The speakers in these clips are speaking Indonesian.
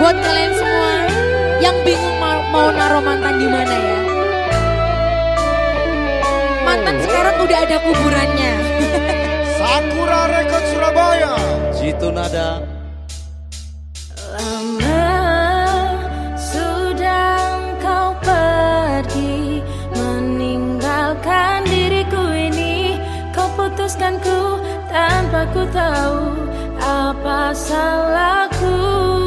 buat kalian semua yang bingung mau, mau naruh mantan di mana ya. Mantan sekarang udah ada kuburannya. Sakura Record Surabaya. Jitu nada. Lama sudah kau pergi meninggalkan diriku ini. Kau putuskan tanpa ku tahu apa salahku.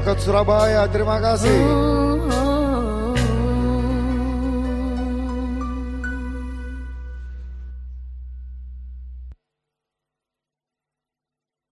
Rekod Surabaya. Terima kasih.